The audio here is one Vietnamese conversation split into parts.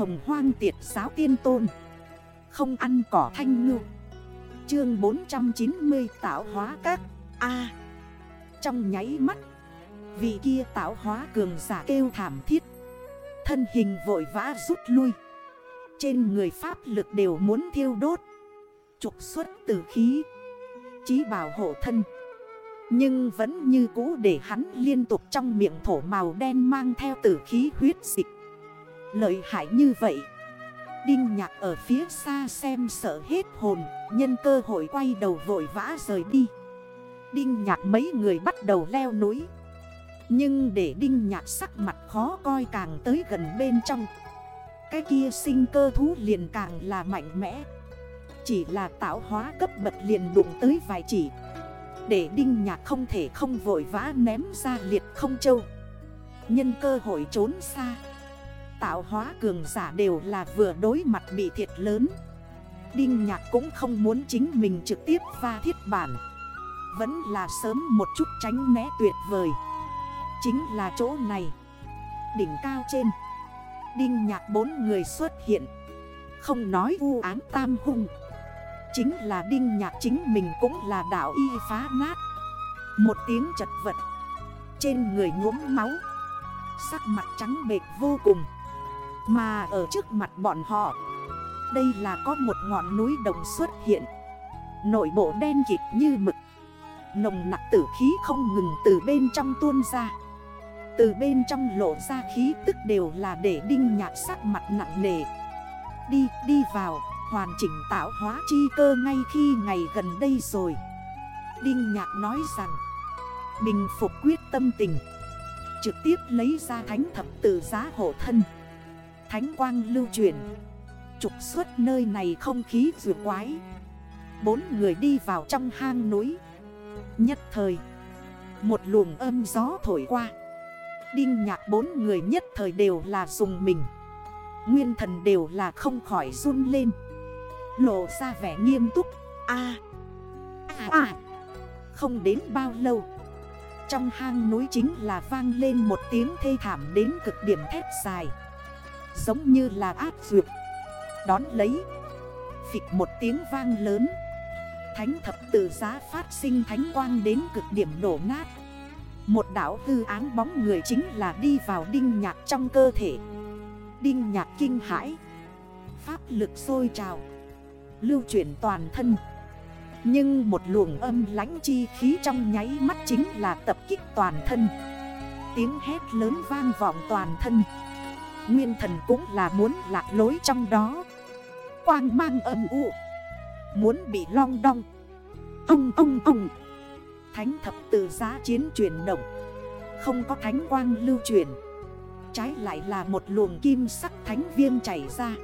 hồng hoang tiệt giáo tiên tôn. Không ăn cỏ thanh ngư. Chương 490 tạo hóa các. A. Trong nháy mắt, Vị kia tạo hóa cường giả kêu thảm thiết. Thân hình vội vã rút lui. Trên người pháp lực đều muốn thiêu đốt. Trục xuất tử khí, Chí bảo hộ thân. Nhưng vẫn như cũ để hắn liên tục trong miệng thổ màu đen mang theo tử khí huyết dịch. Lợi hại như vậy. Đinh nhạc ở phía xa xem sợ hết hồn, Nhân cơ hội quay đầu vội vã rời đi. Đinh nhạc mấy người bắt đầu leo núi. Nhưng để đinh nhạc sắc mặt khó coi càng tới gần bên trong. Cái kia sinh cơ thú liền càng là mạnh mẽ. Chỉ là tạo hóa cấp bật liền đụng tới vài chỉ. Để đinh nhạc không thể không vội vã ném ra liệt không châu. Nhân cơ hội trốn xa. Tạo hóa cường giả đều là vừa đối mặt bị thiệt lớn. Đinh nhạc cũng không muốn chính mình trực tiếp pha thiết bản. Vẫn là sớm một chút tránh né tuyệt vời. Chính là chỗ này. Đỉnh cao trên. Đinh nhạc bốn người xuất hiện. Không nói u án tam hung. Chính là đinh nhạc chính mình cũng là đảo y phá nát. Một tiếng chật vật. Trên người nhuốm máu. Sắc mặt trắng bệt vô cùng. Mà ở trước mặt bọn họ Đây là có một ngọn núi đồng xuất hiện. Nội bộ đen kịt như mực. Nồng nặng tử khí không ngừng từ bên trong tuôn ra. Từ bên trong lộ ra khí tức đều là để đinh nhạc sắc mặt nặng nề. Đi, đi vào, hoàn chỉnh tạo hóa chi cơ ngay khi ngày gần đây rồi. Đinh nhạc nói rằng Bình phục quyết tâm tình Trực tiếp lấy ra thánh thập tử giá hộ thân. Thánh quang lưu truyền. Trục xuất nơi này không khí vừa quái. Bốn người đi vào trong hang núi. Nhất thời Một luồng âm gió thổi qua. Đinh nhạc bốn người nhất thời đều là dùng mình. Nguyên thần đều là không khỏi run lên. Lộ ra vẻ nghiêm túc. A à, à, Không đến bao lâu Trong hang núi chính là vang lên một tiếng thê thảm đến cực điểm thép dài. Giống như là áp dược. Đón lấy. Phịch một tiếng vang lớn. Thánh thập tự giá phát sinh thánh quang đến cực điểm đổ nát. Một đảo hư áng bóng người chính là đi vào đinh nhạc trong cơ thể. Đinh nhạc kinh hãi. Pháp lực sôi trào. Lưu chuyển toàn thân. Nhưng một luồng âm lánh chi khí trong nháy mắt chính là tập kích toàn thân. Tiếng hét lớn vang vọng toàn thân. Nguyên thần cũng là muốn lạc lối trong đó. Quang mang âm u. Muốn bị long đong. Ông ông ông. Thánh thập từ giá chiến chuyển động. Không có thánh quang lưu chuyển Trái lại là một luồng kim sắc thánh viêm chảy ra.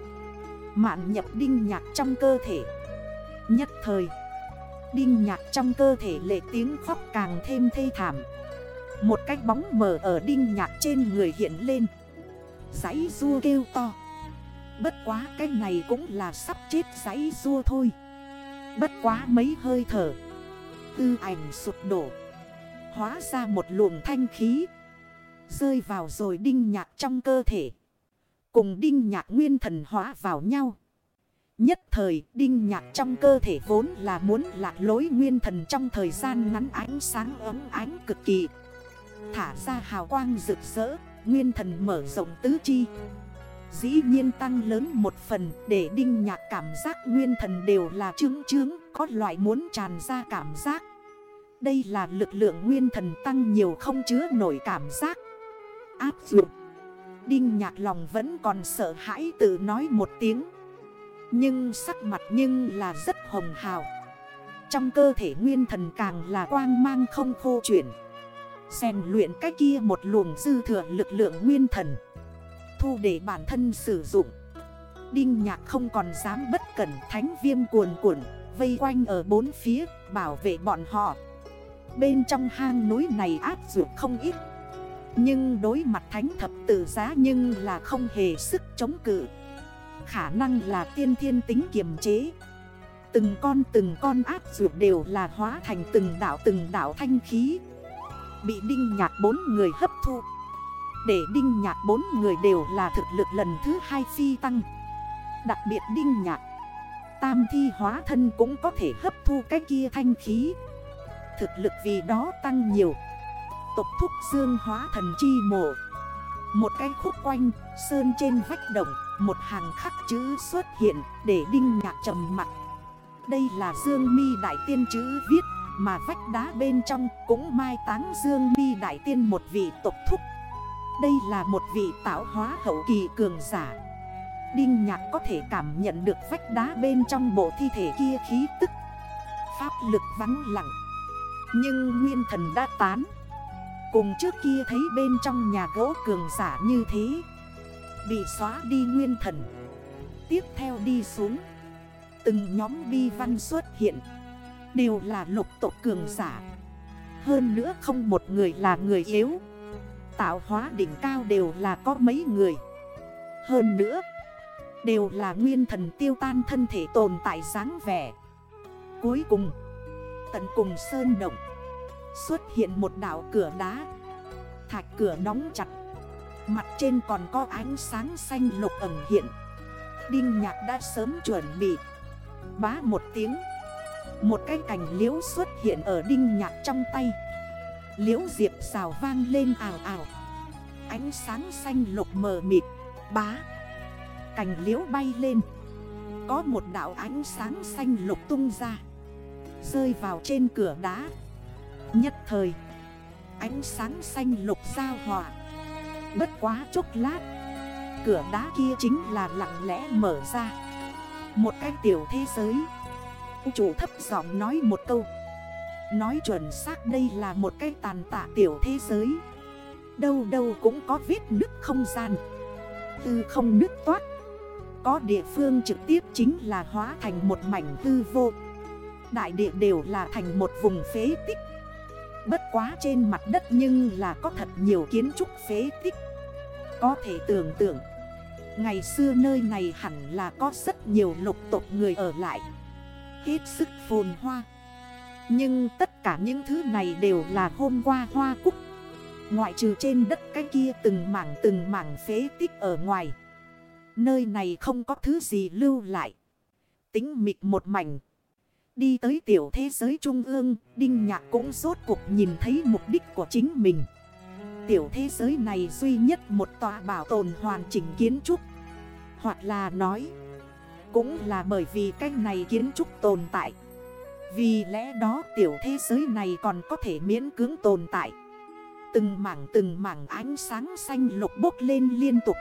Mạn nhập đinh nhạc trong cơ thể. Nhất thời, Đinh nhạc trong cơ thể lệ tiếng khóc càng thêm thê thảm. Một cái bóng mờ ở đinh nhạc trên người hiện lên. Giấy rua kêu to. Bất quá cái này cũng là sắp chết giấy rua thôi. Bất quá mấy hơi thở. Tư ảnh sụp đổ. Hóa ra một luồng thanh khí. Rơi vào rồi đinh nhạc trong cơ thể. Cùng đinh nhạc nguyên thần hóa vào nhau. Nhất thời đinh nhạc trong cơ thể vốn là muốn lạc lối nguyên thần trong thời gian ngắn ánh sáng ấm ánh cực kỳ. Thả ra hào quang rực rỡ. Nguyên thần mở rộng tứ chi. Dĩ nhiên tăng lớn một phần để đinh nhạc cảm giác nguyên thần đều là chứng chứng Có loại muốn tràn ra cảm giác. Đây là lực lượng nguyên thần tăng nhiều không chứa nổi cảm giác. Áp dụng. Đinh nhạc lòng vẫn còn sợ hãi tự nói một tiếng. Nhưng sắc mặt nhưng là rất hồng hào. Trong cơ thể nguyên thần càng là quang mang không khô chuyển. Xèn luyện cái kia một luồng dư thừa lực lượng nguyên thần. Thu để bản thân sử dụng. Đinh nhạc không còn dám bất cẩn thánh viêm cuồn cuộn, Vây quanh ở bốn phía, bảo vệ bọn họ. Bên trong hang núi này áp dụng không ít. Nhưng đối mặt thánh thập tử giá nhưng là không hề sức chống cự. Khả năng là tiên thiên tính kiềm chế. Từng con từng con áp dụng đều là hóa thành từng đảo từng đảo thanh khí. Bị đinh nhạc bốn người hấp thu. Để đinh nhạc bốn người đều là thực lực lần thứ hai phi tăng. Đặc biệt đinh nhạc, Tam thi hóa thân cũng có thể hấp thu cái kia thanh khí. Thực lực vì đó tăng nhiều. Tộc thúc dương hóa thần chi mộ. Một cái khúc quanh, Sơn trên vách đồng, Một hàng khắc chữ xuất hiện Để đinh nhạc trầm mặt. Đây là dương mi đại tiên chữ viết. Mà vách đá bên trong Cũng mai táng dương mi đại tiên một vị tộc thúc. Đây là một vị tạo hóa hậu kỳ cường giả. Đinh nhạc có thể cảm nhận được vách đá bên trong bộ thi thể kia khí tức. Pháp lực vắng lặng. Nhưng nguyên thần đã tán. Cùng trước kia thấy bên trong nhà gỗ cường giả như thế. Bị xóa đi nguyên thần. Tiếp theo đi xuống. Từng nhóm bi văn xuất hiện. Đều là lục tộc cường giả. Hơn nữa không một người là người yếu. Tạo hóa đỉnh cao đều là có mấy người. Hơn nữa, Đều là nguyên thần tiêu tan thân thể tồn tại dáng vẻ. Cuối cùng, Tận cùng sơn động, Xuất hiện một đảo cửa đá. Thạch cửa đóng chặt. Mặt trên còn có ánh sáng xanh lục ẩn hiện. Đinh nhạc đã sớm chuẩn bị. Bá một tiếng. Một cái cành liễu xuất hiện ở đinh nhạc trong tay. Liễu diệp xào vang lên ảo ảo Ánh sáng xanh lục mờ mịt, Bá. Cành liễu bay lên. Có một đảo ánh sáng xanh lục tung ra. Rơi vào trên cửa đá. Nhất thời, Ánh sáng xanh lục giao hòa. Bất quá chốc lát, Cửa đá kia chính là lặng lẽ mở ra. Một cái tiểu thế giới. Chủ thấp giọng nói một câu. Nói chuẩn xác đây là một cái tàn tạ tiểu thế giới. Đâu đâu cũng có vết nứt không gian. Tư không nứt toát. Có địa phương trực tiếp chính là hóa thành một mảnh tư vô. Đại địa đều là thành một vùng phế tích. Bất quá trên mặt đất nhưng là có thật nhiều kiến trúc phế tích. Có thể tưởng tượng, Ngày xưa nơi này hẳn là có rất nhiều lục tộc người ở lại. Hết sức phồn hoa. Nhưng tất cả những thứ này đều là hôm qua hoa cúc. Ngoại trừ trên đất cái kia từng mảng từng mảng phế tích ở ngoài. Nơi này không có thứ gì lưu lại. Tính mịt một mảnh. Đi tới tiểu thế giới trung ương, Đinh Nhạc cũng rốt cuộc nhìn thấy mục đích của chính mình. Tiểu thế giới này duy nhất một tòa bảo tồn hoàn chỉnh kiến trúc. Hoặc là nói, cũng là bởi vì cái này kiến trúc tồn tại. Vì lẽ đó tiểu thế giới này còn có thể miễn cưỡng tồn tại. Từng mảng từng mảng ánh sáng xanh lục bốc lên liên tục.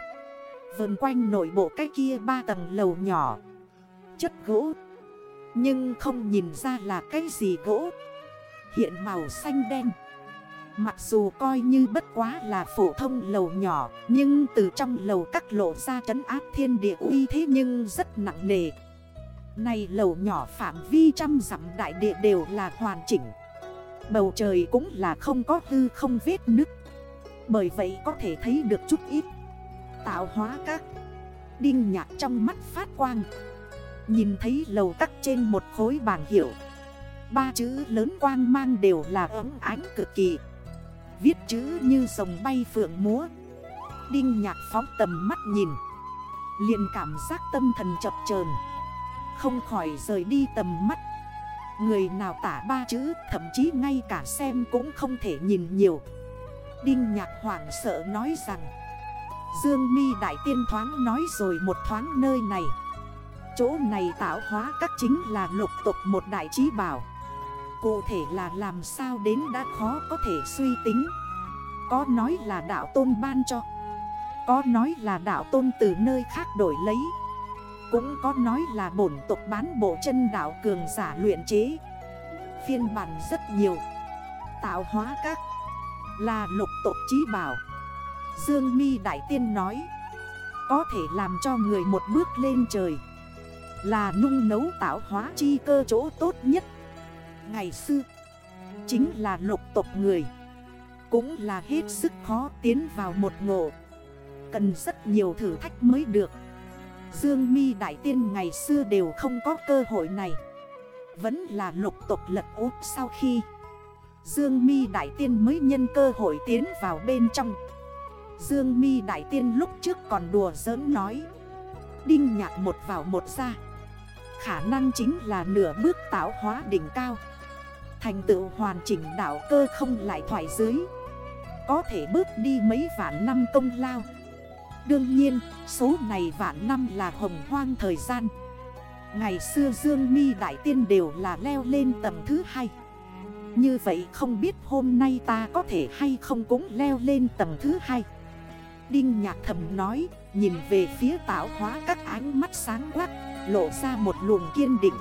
Vườn quanh nội bộ cái kia ba tầng lầu nhỏ. Chất gỗ nhưng không nhìn ra là cái gì gỗ Hiện màu xanh đen Mặc dù coi như bất quá là phổ thông lầu nhỏ, Nhưng từ trong lầu các lộ ra trấn áp thiên địa uy thế nhưng rất nặng nề. Này lầu nhỏ phạm vi trăm dặm đại địa đều là hoàn chỉnh. Bầu trời cũng là không có hư không vết nứt. Bởi vậy có thể thấy được chút ít Tạo hóa các Đinh nhạc trong mắt phát quang. Nhìn thấy lầu tắc trên một khối bảng hiệu, Ba chữ lớn quang mang đều là ấm ánh cực kỳ. Viết chữ như rồng bay phượng múa. Đinh nhạc phóng tầm mắt nhìn. Liền cảm giác tâm thần chập chờn. Không khỏi rời đi tầm mắt. Người nào tả ba chữ, thậm chí ngay cả xem cũng không thể nhìn nhiều. Đinh nhạc hoảng sợ nói rằng, Dương mi đại tiên thoáng nói rồi một thoáng nơi này. Chỗ này tạo hóa các chính là lục tục một đại trí bảo. Cụ thể là làm sao đến đã khó có thể suy tính. Có nói là đạo tôn ban cho. Có nói là đạo tôn từ nơi khác đổi lấy. Cũng có nói là bổn tục bán bộ chân đạo cường giả luyện chế. Phiên bản rất nhiều. Tạo hóa các. Là lục tộc trí bảo. Dương mi Đại Tiên nói. Có thể làm cho người một bước lên trời. Là nung nấu tạo hóa chi cơ chỗ tốt nhất. Ngày xưa. Chính là lục tộc người. Cũng là hết sức khó tiến vào một ngộ. Cần rất nhiều thử thách mới được. Dương mi Đại Tiên ngày xưa đều không có cơ hội này. Vẫn là lục tộc lật út sau khi Dương mi Đại Tiên mới nhân cơ hội tiến vào bên trong. Dương mi đại tiên lúc trước còn đùa giỡn nói. Đinh nhạc một vào một ra. Khả năng chính là nửa bước tạo hóa đỉnh cao. Thành tựu hoàn chỉnh đảo cơ không lại thoải dưới. Có thể bước đi mấy vạn năm công lao. Đương nhiên, số này vạn năm là hồng hoang thời gian. Ngày xưa Dương mi Đại Tiên đều là leo lên tầng thứ hai. Như vậy không biết hôm nay ta có thể hay không cũng leo lên tầng thứ hai. Đinh nhạc thầm nói, Nhìn về phía tạo hóa các ánh mắt sáng quắc, Lộ ra một luồng kiên định.